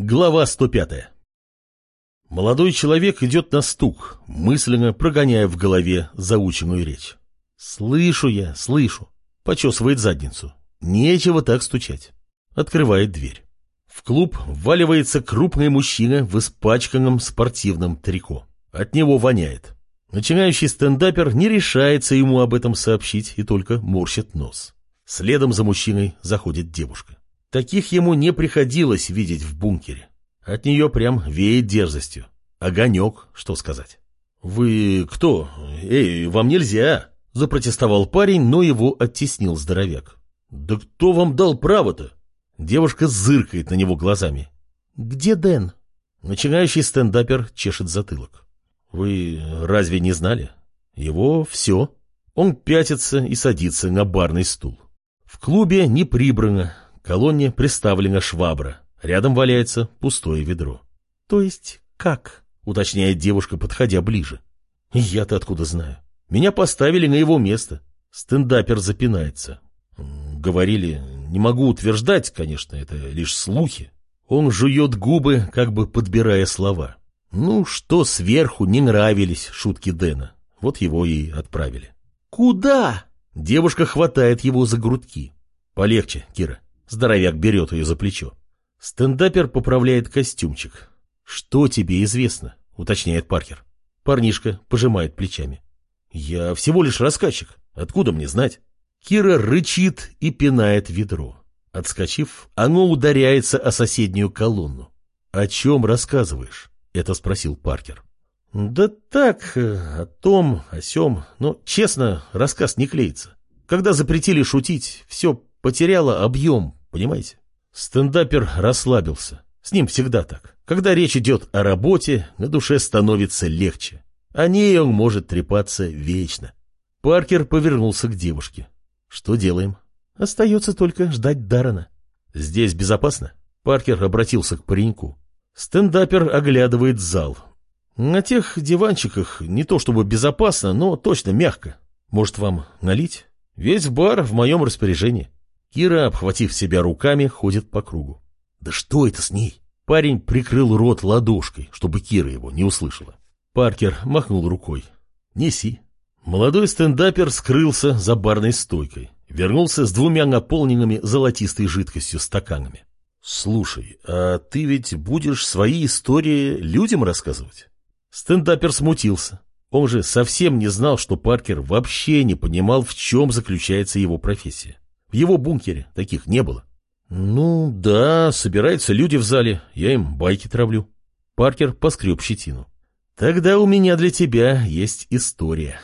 Глава 105 Молодой человек идет на стук, мысленно прогоняя в голове заученную речь. «Слышу я, слышу!» Почесывает задницу. Нечего так стучать. Открывает дверь. В клуб вваливается крупный мужчина в испачканном спортивном трико. От него воняет. Начинающий стендапер не решается ему об этом сообщить и только морщит нос. Следом за мужчиной заходит девушка. Таких ему не приходилось видеть в бункере. От нее прям веет дерзостью. Огонек, что сказать. «Вы кто? Эй, вам нельзя!» Запротестовал парень, но его оттеснил здоровяк. «Да кто вам дал право-то?» Девушка зыркает на него глазами. «Где Дэн?» Начинающий стендапер чешет затылок. «Вы разве не знали? Его все. Он пятится и садится на барный стул. В клубе не прибрано, колонне приставлена швабра. Рядом валяется пустое ведро. То есть как? Уточняет девушка, подходя ближе. Я-то откуда знаю? Меня поставили на его место. Стендапер запинается. Говорили, не могу утверждать, конечно, это лишь слухи. Он жует губы, как бы подбирая слова. Ну, что сверху не нравились шутки Дэна. Вот его и отправили. «Куда?» Девушка хватает его за грудки. «Полегче, Кира». Здоровяк берет ее за плечо. Стендапер поправляет костюмчик. «Что тебе известно?» — уточняет Паркер. Парнишка пожимает плечами. «Я всего лишь рассказчик. Откуда мне знать?» Кира рычит и пинает ведро. Отскочив, оно ударяется о соседнюю колонну. «О чем рассказываешь?» — это спросил Паркер. «Да так, о том, о сем. Но, честно, рассказ не клеится. Когда запретили шутить, все потеряло объем, Понимаете? Стендапер расслабился. С ним всегда так. Когда речь идет о работе, на душе становится легче. О ней он может трепаться вечно. Паркер повернулся к девушке. Что делаем? Остается только ждать Дарана. Здесь безопасно? Паркер обратился к пареньку. Стендапер оглядывает зал. На тех диванчиках не то чтобы безопасно, но точно мягко. Может, вам налить? Весь бар в моем распоряжении. Кира, обхватив себя руками, ходит по кругу. Да что это с ней? Парень прикрыл рот ладошкой, чтобы Кира его не услышала. Паркер махнул рукой. Неси. Молодой стендапер скрылся за барной стойкой. Вернулся с двумя наполненными золотистой жидкостью стаканами. «Слушай, а ты ведь будешь свои истории людям рассказывать?» Стендапер смутился. Он же совсем не знал, что Паркер вообще не понимал, в чем заключается его профессия. В его бункере таких не было. Ну, да, собираются люди в зале, я им байки травлю. Паркер поскреб щетину. Тогда у меня для тебя есть история.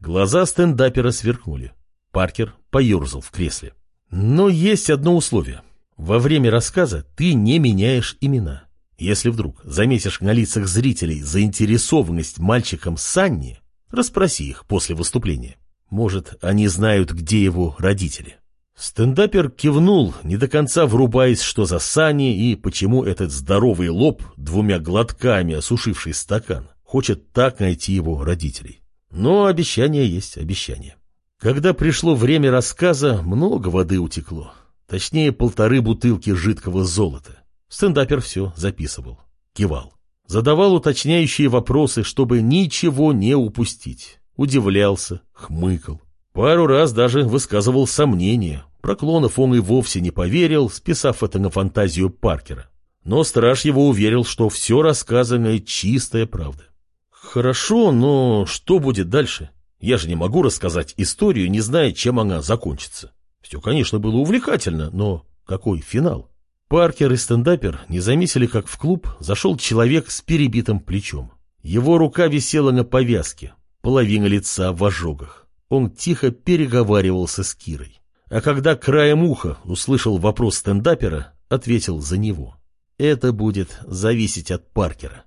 Глаза стендапера сверкнули. Паркер поерзал в кресле. Но есть одно условие. Во время рассказа ты не меняешь имена. Если вдруг заметишь на лицах зрителей заинтересованность мальчиком Санни, расспроси их после выступления. Может, они знают, где его родители. Стендапер кивнул, не до конца врубаясь, что за сани и почему этот здоровый лоб, двумя глотками осушивший стакан, хочет так найти его родителей. Но обещание есть обещание. Когда пришло время рассказа, много воды утекло. Точнее, полторы бутылки жидкого золота. Стендапер все записывал, кивал. Задавал уточняющие вопросы, чтобы ничего не упустить. Удивлялся, хмыкал. Пару раз даже высказывал сомнения. Про клонов он и вовсе не поверил, списав это на фантазию Паркера. Но страж его уверил, что все рассказанное чистая правда. Хорошо, но что будет дальше? Я же не могу рассказать историю, не зная, чем она закончится. Все, конечно, было увлекательно, но какой финал? Паркер и стендапер не заметили, как в клуб зашел человек с перебитым плечом. Его рука висела на повязке, половина лица в ожогах. Он тихо переговаривался с Кирой. А когда краем уха услышал вопрос стендапера, ответил за него. Это будет зависеть от Паркера.